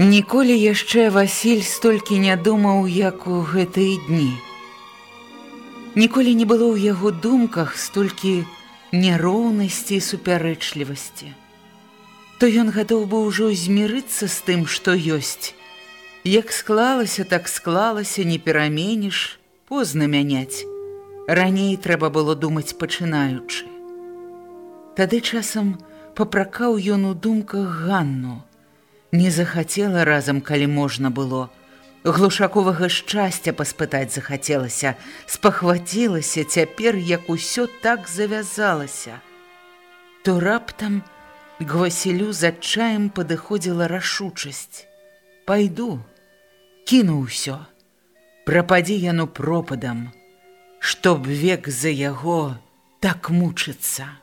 Ніколі яшчэ Васіль столькі не думаў, як у гэтыя дні. Ніколі не было ў яго думках столькі няроўнасці і супярэчлівасці. То ён гатоў бы ўжо змірыцца з тым, што ёсць. Як склалася, так склалася, не пераменіш, позна мяняць. Раней трэба было думаць пачынаючы. Тады часам папракаў ён у думках Ганну, не захацела разам, калі можна было. Глушаковага шчасця паспытаць захацелася, спахвацілася цяпер, як усё так завязалася. То раптам к Васілю з адчаем падыходзіла рашучасць. Пайду, кіну ўсё, прападзі яну пропадам, чтоб век за яго так мучыцца.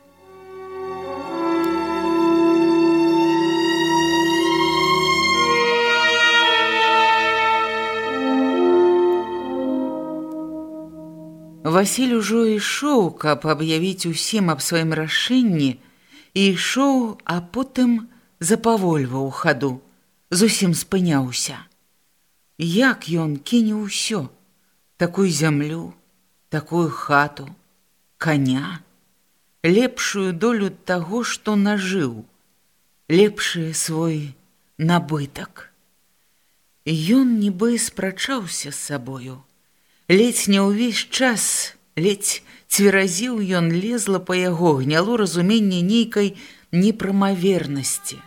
Васіль ужо ішоў, каб аб'явіць усім аб сваім рашэнні, і ішоў, а потым запавольваў хаду, зусім спыняўся. Як ён кіне ўсё, такую зямлю, такую хату, коня, лепшую долю таго, што нажыў, лепшы свой набытак. Ён нібы спрачаўся з сабою, ледзь не ўвесь час ледзь цверазіў ён лезла па яго гняло разуменне нейкай непрамавернасці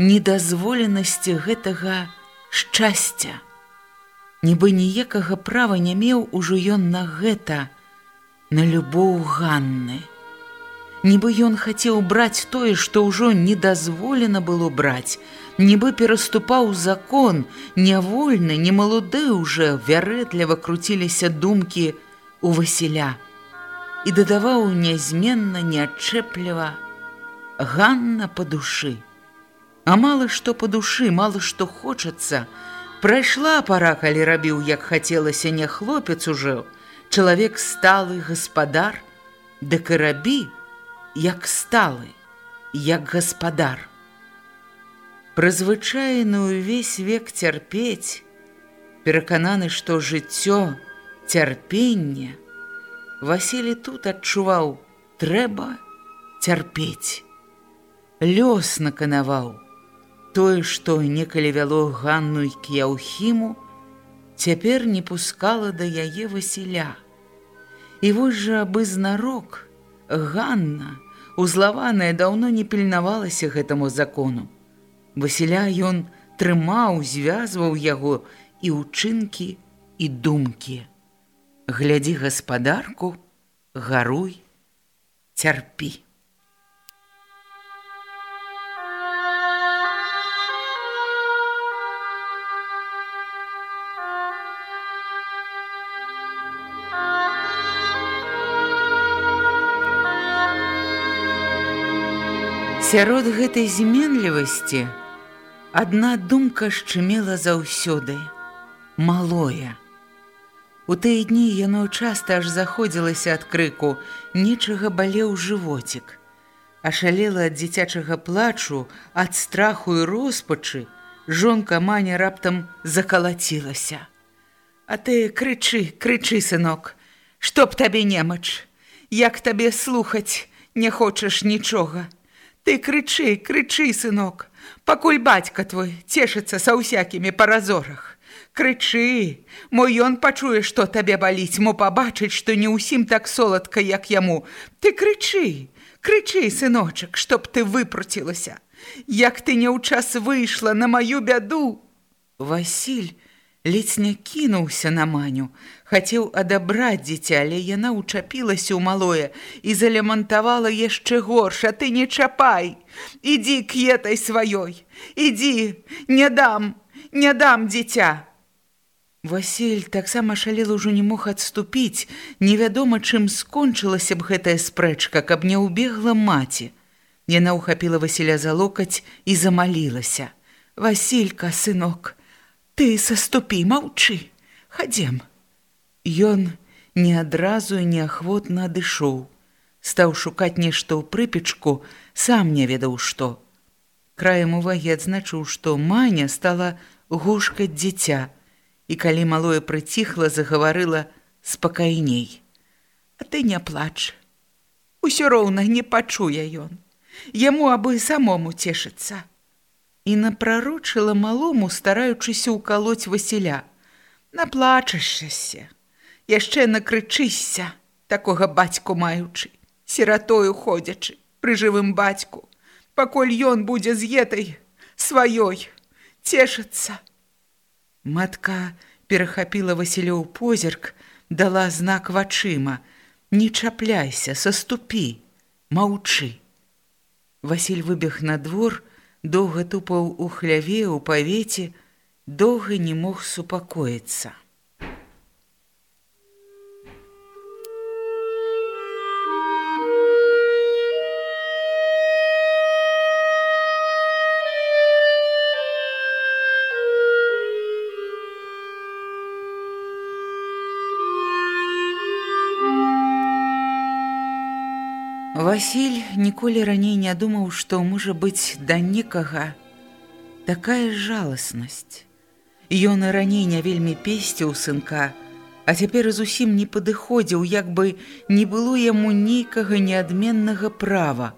недазволенасці гэтага шчасця. Нібы ніякага права не меў ужо ён на гэта на любоў ганны нібы ён хацеў браць тое што ўжо не дазволена было браць. Нібы пераступаў закон, нявольны, не малуды ўжо вярэтліва круціліся думкі у Васіля і дадаваў нязменна неадчэпліва Ганна па душы. А мала што па душы, мала што хочацца, Прайшла пара, калі рабіў, як хацелася не хлопец ужо, чалавек сталы гаспадар, дык і рабі, як сталы, як гаспадар прызвычайны ўвесь век цярпець, перакананы, што жыццё цярпення, Васілі тут адчуваў: трэба цярпець. Лёс наканаваў тое, што некалі вяло Ганну к Яўхіму, цяпер не пускала да яе Васіля. І вось жа абы знарок, Ганна, узлаваная даўно не пільнавалася гэтаму закону. Васіля ён трымаў, звязваў яго і ўчынкі і думкі. Глядзі гаспадарку, гаруй, цярпі. Сярод гэтай зменлівасці, Адна думка шчымела заўсёды, малое. У тыя дні яно часта аж заходзілася ад крыку, нечага балеў жывоцік. Ашалела ад дзіцячага плачу, ад страху і роспачы, жонка маня раптам закалацілася. А ты крычы, крычы, сынок, што б табе немач. як табе слухаць не хочаш нічога. Ты крычы, крычы, сынок, пакуль бацька твой цешыцца са ўсякімі па разорах. Крычы, мой ён пачуе, што табе баліць, мо пабачыць, што не ўсім так соладка, як яму. Ты крычы, крычы, сыночак, чтоб ты выпруцілася. Як ты не ў час выйшла на маю бяду. Васіль ледзь не кінуўся на маню, хацеў адабраць дзіця, але яна ўчапілася ў малое і залямантавала яшчэ горш, а ты не чапай. Ідзі к етай сваёй, ідзі, не дам, не дам дзіця. Васіль таксама шалел ужо не мог адступіць, невядома, чым скончылася б гэтая спрэчка, каб не ўбегла маці. Яна ўхапіла Васіля за локаць і замалілася: « Васілька, сынок, ты саступі, маўчы, хадзем. Ён не адразу і неахвотна адышоў, стаў шукаць нешта ў прыпечку, сам не ведаў што. Краем увагі адзначыў, што маня стала гушкаць дзіця, і калі малое прыціхла, загаварыла спакайней. А ты не плач. Усё роўна не пачуе ён. Яму абы самому цешыцца. І напрарочыла малому, стараючыся ўкалоць Васіля. Наплачашся, яшчэ накрычыся, такога бацьку маючы, сіратою ходзячы, пры жывым бацьку, пакуль ён будзе з етай сваёй цешыцца. Матка перахапіла Васілёў позірк, дала знак вачыма: « Не чапляйся, саступі, маўчы. Васіль выбег на двор, доўга тупаў у хляве ў павеце, доўга не мог супакоіцца. Васіль ніколі раней не думаў, што можа быць да некага такая жаласнасць. Ён і раней не вельмі песціў сынка, а цяпер зусім не падыходзіў, як бы не было яму нейкага неадменнага права.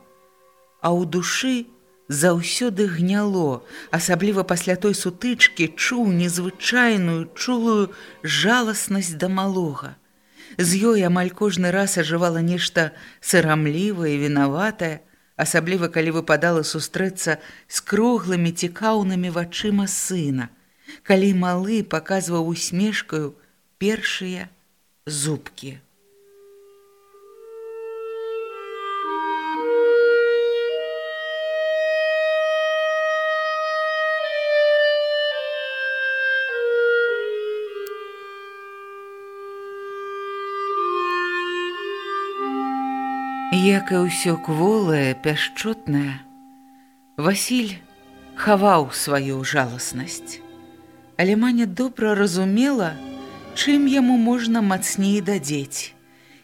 А ў душы заўсёды гняло, асабліва пасля той сутычкі чуў незвычайную чулую жаласнасць да малога. З ёй амаль кожны раз ажывала нешта сырамлівае, вінаватае, асабліва калі выпадала сустрэцца з круглымі цікаўнымі вачыма сына, калі малы паказваў усмешкаю першыя зубкі. Як і ўсё кволае, пяшчотнае, Васіль хаваў сваю жаласнасць. Але маня добра разумела, чым яму можна мацней дадзець.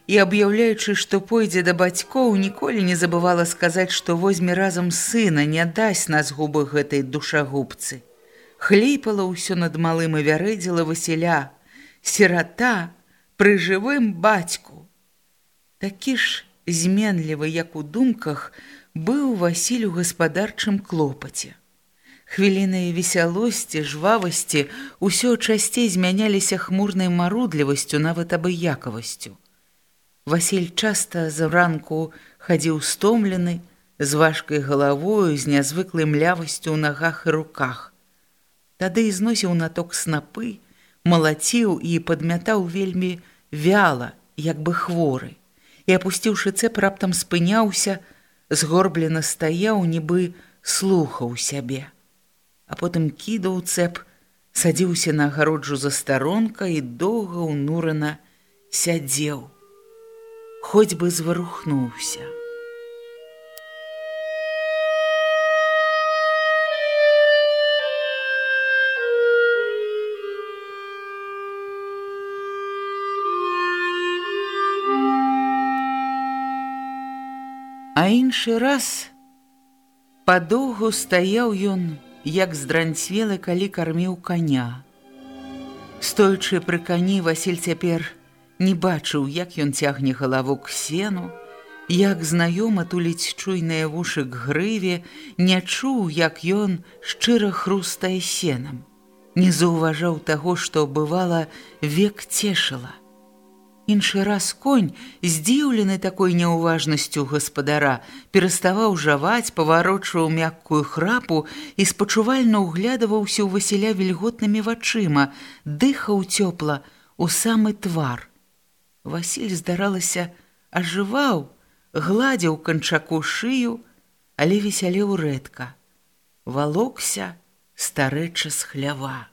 І аб'яўляючы, што пойдзе да бацькоў, ніколі не забывала сказаць, што возьме разам сына, не дасць нас губы гэтай душагубцы. Хлейпала ўсё над малым і вярэдзіла Васіля, сірата пры жывым бацьку. Такі ж, зменлівы, як у думках, быў Васіль у гаспадарчым клопаце. Хвіліныя весялосці, жвавасці ўсё часцей змяняліся хмурнай марудлівасцю, нават абыякавасцю. Васіль часта зранку хадзіў стомлены, з важкай галавою, з нязвыклай млявасцю ў нагах і руках. Тады зносіў наток снапы, малаціў і падмятаў вельмі вяла, як бы хворы і апусціўшы цэп раптам спыняўся, згорблена стаяў, нібы слухаў сябе. А потым кідаў цэп, садзіўся на агароджу за старонка і доўга ўнурана сядзеў. Хоць бы зварухнуўся. Іншы раз падоўгу стаяў ён, як здранцвелы, калі карміў каня. Стоючы пры кані Васіль цяпер не бачыў, як ён цягне галаву к сену, як знаёма туліць чуйныя вушы к грыве, не чуў, як ён шчыра хрустае сенам, не заўважаў таго, што бывала век цешыла. Іншы раз конь, здзіўлены такой няўважнасцю гаспадара, пераставаў жаваць, паварочваў мяккую храпу і спачувальна ўглядаваўся ў Васіля вільготнымі вачыма, дыхаў цёпла у самы твар. Васіль, здаралася, ажываў, гладзіў канчаку шыю, але весялеў рэдка. Валокся старэча з хлява.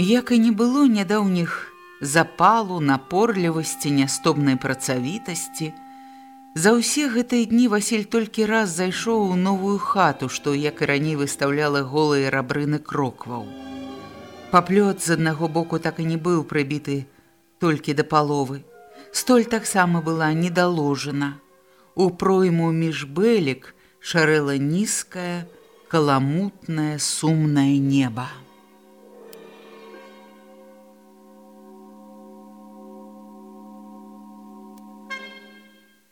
Як і не было нядаўніх запалу, напорлівасці, нястомнай працавітасці, за ўсе гэтыя дні Васіль толькі раз зайшоў у новую хату, што як і раней выстаўляла голыя рабрыны крокваў. Паплёт з аднаго боку так і не быў прыбіты толькі да паловы. Столь таксама была недаложана. У пройму між бэлек шарэла нізкае, каламутнае, сумнае неба.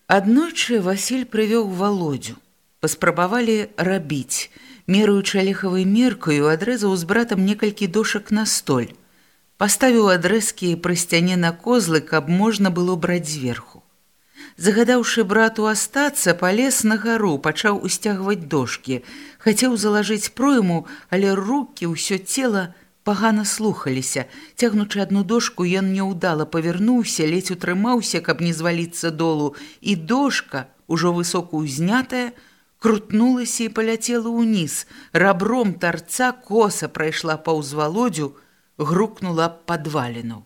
Аднойчы Васіль прывёў володдзю. Паспрабавалі рабіць. Меруючы алехавай меркаю, адрэзаў з братам некалькі дошак на столь. Паставіў адрэзкі пры сцяне на козлы, каб можна было браць зверху. Загадаўшы брату астацца, палез на гару, пачаў усцягваць дошкі. Хацеў залажыць пройму, але рукі ўсё цела, пагана слухаліся. Цягнучы адну дошку, ён няўдала павярнуўся, ледзь утрымаўся, каб не зваліцца долу, і дошка, ужо высока ўзнятая, крутнулася і паляцела ўніз. Рабром тарца коса прайшла паўз валодзю, грукнула падваліну.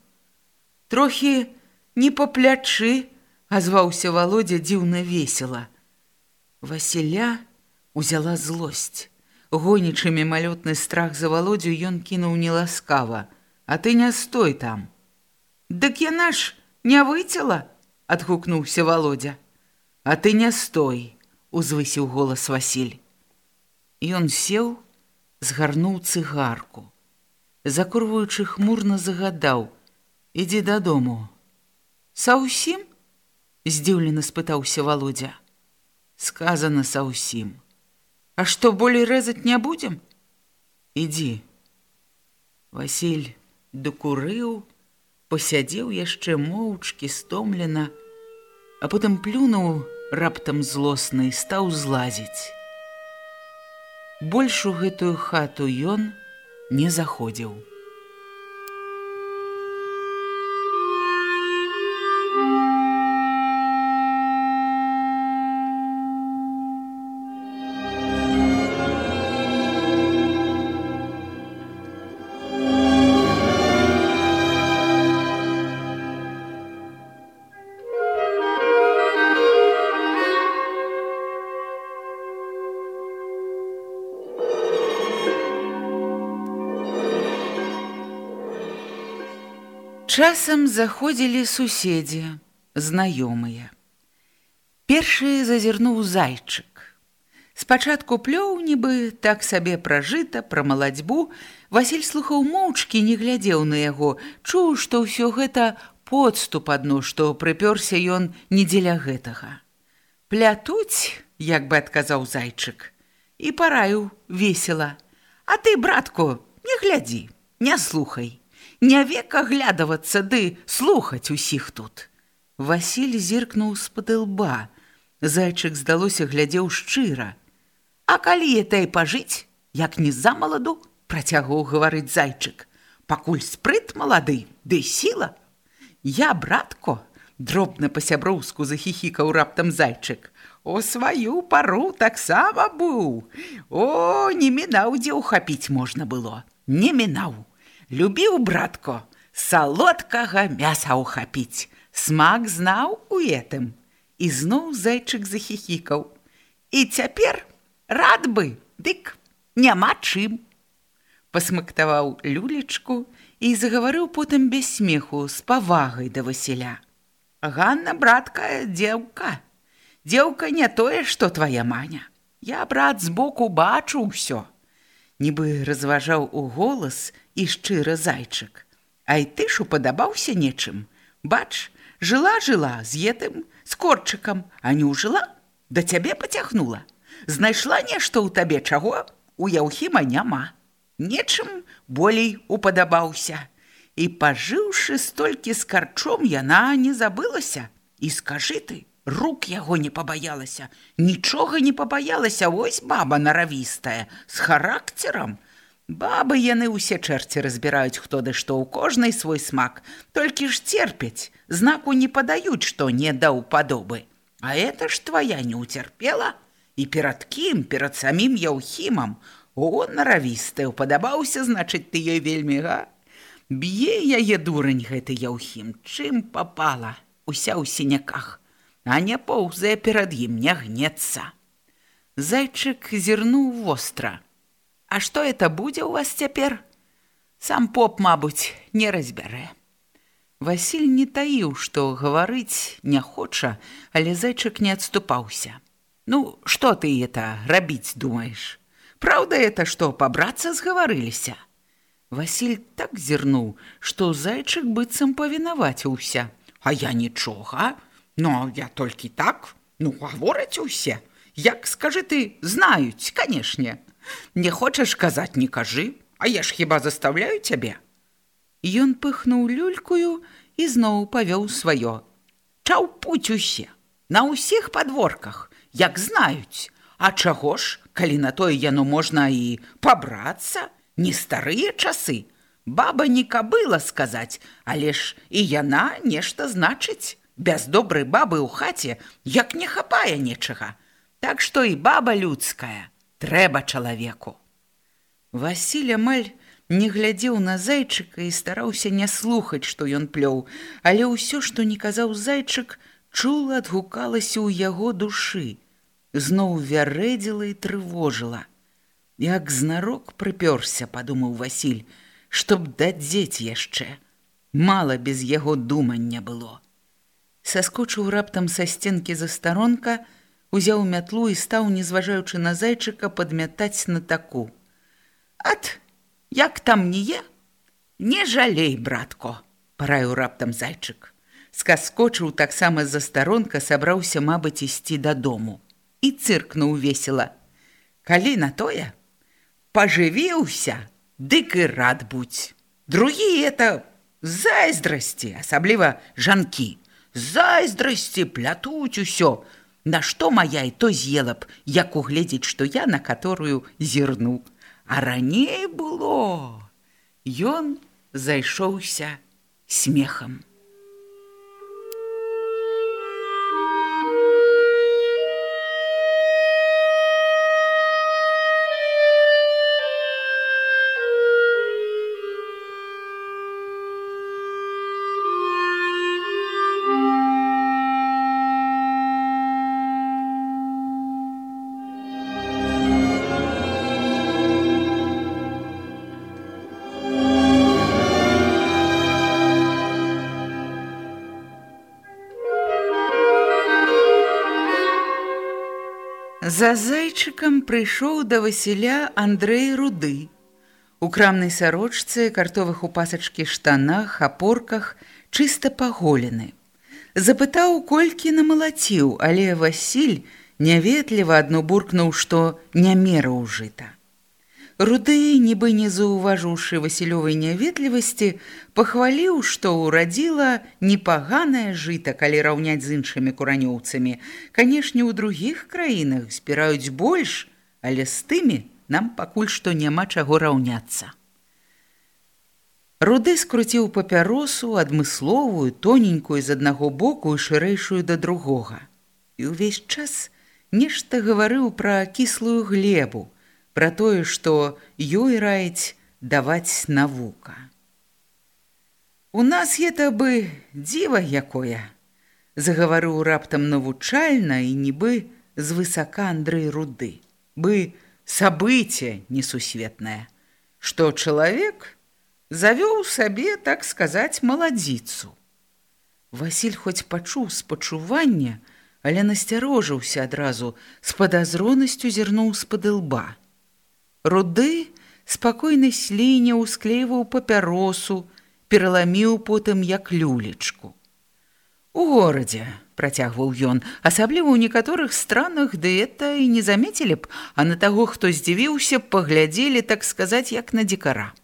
Трохі не па плячы, азваўся володя дзіўна весела. Васіля узяла злосць. Гонічы мімалётны страх за володдзю ён кінуў неласкава, А ты не стой там. Дык яна ж не выцела, адгукнуўся володя. А ты не стой, узвысіў голас Васіль. Ён сеў, згарнуў цыгарку. Закурваючы хмурна загадаў: « Ідзі дадому. Са ўсім? здзіўлена спытаўся володя. Сказано са ўсім. А што болей рэзаць не будзем? Ідзі. Васіль докурыў, пасядзеў яшчэ моўчкі стомлена, а потым плюнуў раптам злосны і стаў злазіць. Больш у гэтую хату ён не заходзіў. Часам заходзілі суседзі, знаёмыя. Першы зазірнуў зайчык. Спачатку плёў нібы так сабе пражыта пра маладзьбу, Васіль слухаў моўчкі, не глядзеў на яго, чуў, што ўсё гэта подступ адно, што прыпёрся ён не дзеля гэтага. Плятуць, як бы адказаў зайчык, і параю весела. А ты, братку, не глядзі, не слухай не век аглядавацца ды слухаць усіх тут. Васіль зіркнуў з-пад лба. Зайчык здалося глядзеў шчыра. А калі этай пажыць, як не замаладу, працягваў гаварыць зайчык. Пакуль спрыт малады, ды сіла. Я, братко, дробна па-сяброўску захіхікаў раптам зайчык. О сваю пару таксама быў. О, не мінаў, дзе ўхапіць можна было. Не мінаў любіў братко салодкага мяса ўхапіць смак знаў у гэтым і зноў зайчык захіхікаў і цяпер рад бы дык няма чым пасмактаваў люлечку і загаварыў потым без смеху з павагай да васіля Ганна, браткая, дзеўка. Дзеўка не тое, што твая маня. Я, брат, збоку бачу ўсё. Нібы разважаў у голас і шчыра зайчык. Ай ты ж упадабаўся нечым. Бач, жыла-жыла з етым, з корчыкам, а не ўжыла, да цябе пацягнула. Знайшла нешта ў табе чаго, у Яўхіма няма. Нечым болей упадабаўся. І пажыўшы столькі з карчом, яна не забылася. І скажы ты, рук яго не пабаялася, нічога не пабаялася, ось баба наравістая, з характарам. Бабы яны ўсе чэрці разбіраюць, хто ды што ў кожнай свой смак, толькі ж церпяць, знаку не падаюць, што не даў падобы. А это ж твая не ўцерпела, і перад кім, перад самім яўхімам, О, наравістая, упадабаўся, значыць, ты ёй вельмі га. Б'е яе дурань гэты яўхім, чым папала, уся ў сіняках, а не поўзае перад ім не гнецца. Зайчык зірнуў востра. А што это будзе ў вас цяпер? Сам поп, мабуць, не разбярэ. Васіль не таіў, што гаварыць не хоча, але зайчык не адступаўся. Ну, што ты это рабіць думаеш? Праўда это, што пабрацца згаварыліся. Васіль так зірнуў, што зайчык быццам павінаваціўся. А я нічога, но я толькі так, ну гавораць усе. Як скажы ты, знаюць, канешне. Не хочаш казаць, не кажы, а я ж хіба заставляю цябе. Ён пыхнуў люлькую і зноў павёў сваё. Чаў путь усе, на ўсіх падворках, як знаюць, А чаго ж, калі на тое яно можна і пабрацца, не старыя часы. Баба не кабыла сказаць, але ж і яна нешта значыць. Без добрай бабы ў хаце, як не хапае нечага. Так што і баба людская, трэба чалавеку. Васіль амаль не глядзеў на зайчыка і стараўся не слухаць, што ён плёў, але ўсё, што не казаў зайчык, чула адгукалася ў яго душы зноў вярэдзіла і трывожыла. Як знарок прыпёрся, падумаў Васіль, чтоб дадзець яшчэ. Мала без яго думання было. Саскочыў раптам са сценкі за старонка, узяў мятлу і стаў, не зважаючы на зайчыка, падмятаць на таку. Ат, як там не е? Не жалей, братко, параіў раптам зайчык. Скаскочыў таксама з-за старонка, сабраўся, мабыць, ісці дадому і цыркнуў весела. Калі на тое, пажывіўся, дык і рад будь. Другі это зайздрасці, асабліва жанкі. Зайздрасці плятуць усё. Нашто моя і то з'ела б, як угледзець, што я на которую зірну. А раней было. Ён зайшоўся смехам. За зайчыкам прыйшоў да Васіля Андрэй руды. У крамнай сарочцы, картовых у пасачкі штанах, апорках, чыста паголены. Запытаў, колькі намалаціў, але Васіль няветліва адно буркнуў, што не мера ўжыта. Руды, нібы не заўважыўшы васілёвай няветлівасці, пахваліў, што ўрадзіла непаганае жыта, калі раўняць з іншымі куранёўцамі. Канешне, у другіх краінах збіраюць больш, але з тымі нам пакуль што няма чаго раўняцца. Руды скруціў папяросу, адмысловую, тоненькую з аднаго боку і шырэйшую да другога. І ўвесь час нешта гаварыў пра кіслую глебу, пра тое, што ёй раіць даваць навука. У нас это бы дзіва якое, загаварыў раптам навучальна і нібы з высака Андрэй руды, бы сабыце несусветнае, што чалавек завёў сабе, так сказаць, маладзіцу. Васіль хоць пачуў спачуванне, але насцярожыўся адразу, з падазронасцю зірнуў з-пад лба. Руды спакойна сліняў, склейваў папяросу, пераламіў потым як люлечку. У горадзе працягваў ён, асабліва ў некаторых странах ды это і не замецілі б, а на таго, хто здзівіўся, паглядзелі, так сказаць, як на дзікара.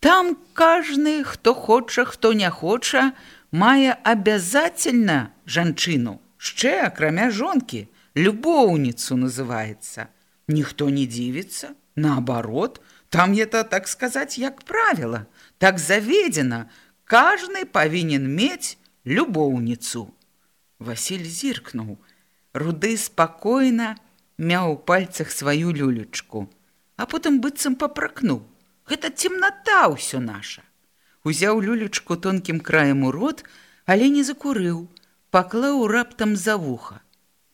Там кажны, хто хоча, хто не хоча, мае абязательна жанчыну, яшчэ акрамя жонкі, любоўніцу называецца. Ніхто не дзівіцца, наоборот, там это, так сказаць, як правіла, так заведзена, кажны павінен мець любоўніцу. Васіль зіркнуў, руды спакойна мяў у пальцах сваю люлечку, а потым быццам папракнуў. Гэта цемната ўсё наша. Узяў люлечку тонкім краем у рот, але не закурыў, паклаў раптам за вуха.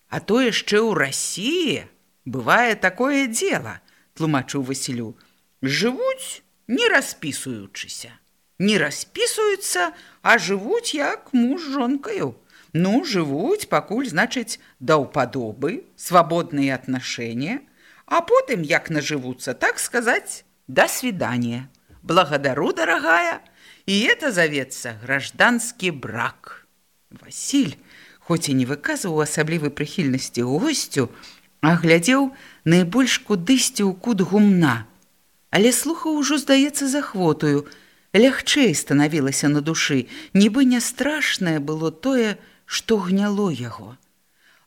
А то яшчэ ў рассіі бывае такое дело, тлумачыў Васілю. Жывуць, не распісуючыся. Не распісуюцца, а жывуць як муж жонкаю. Ну, жывуць, пакуль, значыць, да ўпадобы, свабодныя атнашэнні, а потым як нажывуцца, так сказаць, да свидания. Благодару, дорогая, и это зовется гражданский брак. Василь, хоть и не выказывал асаблівай прыхільнасці госцю, а глядзеў найбольш кудысьці ў кут гумна. Але слухаў ужо, здаецца, захвотую. Лягчэй станавілася на душы, нібы не страшнае было тое, што гняло яго.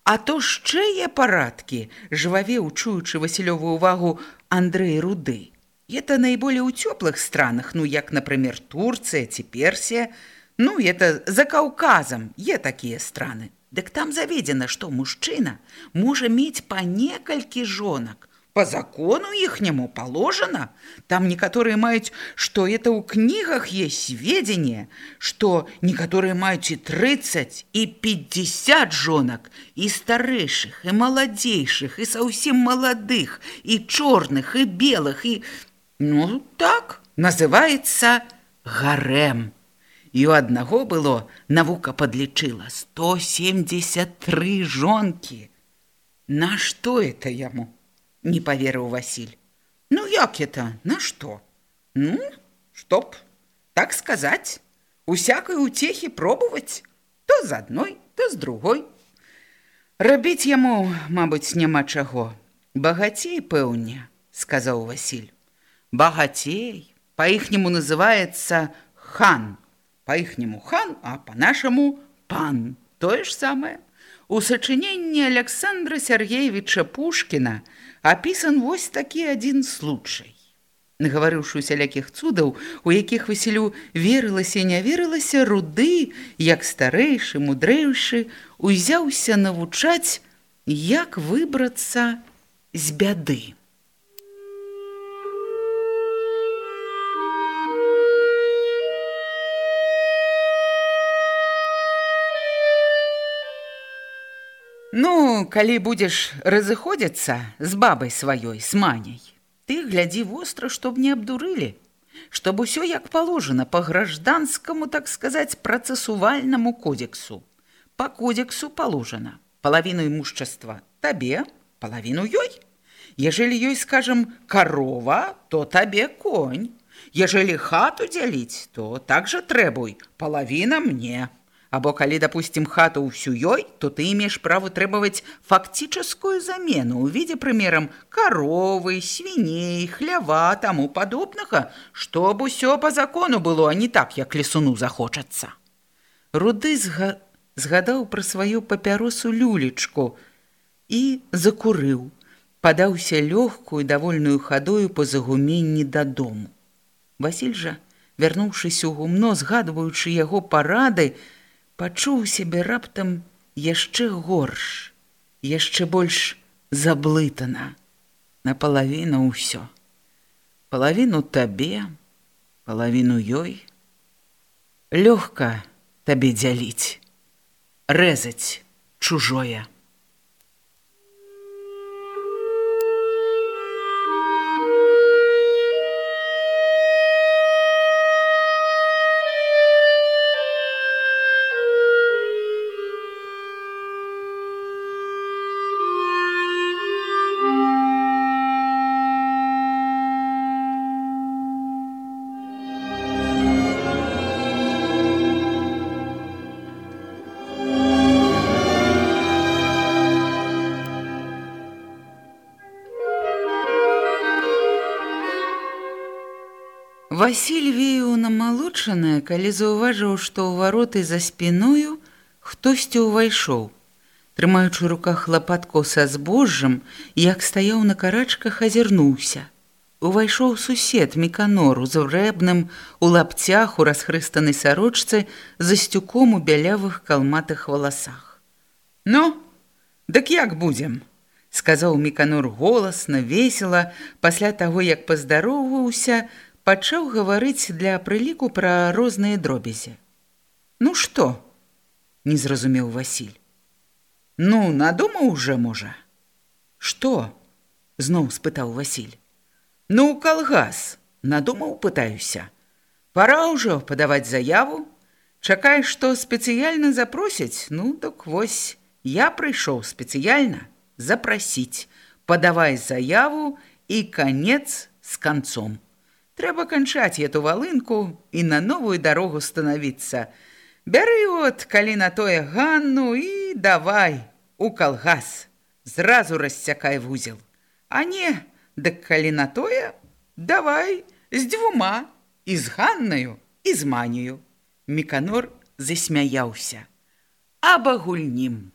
А то шчэе парадкі, жвавеў, чуючы Васілёвую увагу Андрэй Руды. Это наиболее у теплых странах, ну, як, например, Турция, ці Персия. Ну, это за Кавказом, е такие страны. Дык там заведено, что мужчина может иметь по некалькі жонок. По закону ихнему положено. Там некоторые мают, что это у книгах есть сведения, что некоторые мают и 30, и 50 жонок, и старейших, и молодейших, и совсем молодых, и черных, и белых, и... Ну, так, называется гарем. І у аднаго было, навука подлічыла 173 жонкі. На што это яму? Не поверыў Васіль. Ну як это? На што? Ну, чтоб, так сказаць, усякой утехи пробовать, то з адной, то з другой. Рабіць яму, мабыць, няма чаго. Багацей, пэўне, сказаў Васіль. Багатей, по-ихнему называется хан. По-ихнему хан, а по-нашему пан. То же самое. У сочинении Александра Сергеевича Пушкина описан вось таки один случай. Наговоривши усяляких цудов, у яких Василю верилось и не верилось, руды, як старейший, мудрейший, узялся навучать, як выбраться с бяды. Ну, калі будзеш разыходзіцца з бабай сваёй з маняй, ты глядзі востра, чтоб не абдурылі, чтоб усё як паложана по гражданскому, так сказаць, працэсувальнаму кодексу. По кодексу положено половину имущества табе, половину ёй. Ежели ёй, скажем, корова, то табе конь. Ежели хату дзяліць, то также требуй половина мне. Або калі, допустим, хату ўсю ёй, то ты имеешь право требовать фактическую замену ў виде, примером, коровы, свиней, хлява, тому подобного, чтобы усё по закону было, а не так, як лесуну захочацца. Руды зга... згадаў пра сваю папяросу люлечку і закурыў, падаўся лёгкую давольную хадою па загуменні дадому. Васіль жа, вярнуўшыся ў гумно, згадваючы яго парады, пачуў сябе раптам яшчэ горш, яшчэ больш заблытана, напалавіну ўсё. Палавіну табе, палавіну ёй. Лёгка табе дзяліць, рэзаць чужое. Васіль веяў намалочанае, калі заўважыў, што ў вароты за спіною хтосьці ўвайшоў. Трымаючы руках лапатку са збожжам, як стаяў на карачках, азірнуўся. Увайшоў сусед міканор у зрэбным, у лапцях, у расхрыстанай сарочцы, за сцюком у бялявых калматых валасах. Ну, дык як будзем? сказаў міканор голасна, весела, пасля таго, як паздароўваўся, пачаў гаварыць для прыліку пра розныя дробязі. Ну што? не зразумеў Васіль. Ну, надумаў уже можа. Што? зноў спытаў Васіль. Ну, калгас, надумаў пытаюся. Пара ўжо падаваць заяву, Чакай, што спецыяльна запросяць, ну так вось я прыйшоў спецыяльна запрасіць, падавай заяву і канец з канцом. Трэба канчаць эту валынку і на новую дарогу станавіцца. Бяры от, калі на тое ганну і давай у калгас. Зразу расцякай вузел. А не, дык калі на тое, давай з дзвюма і з ганнаю і з манію. Міканор засмяяўся. Абагульнім.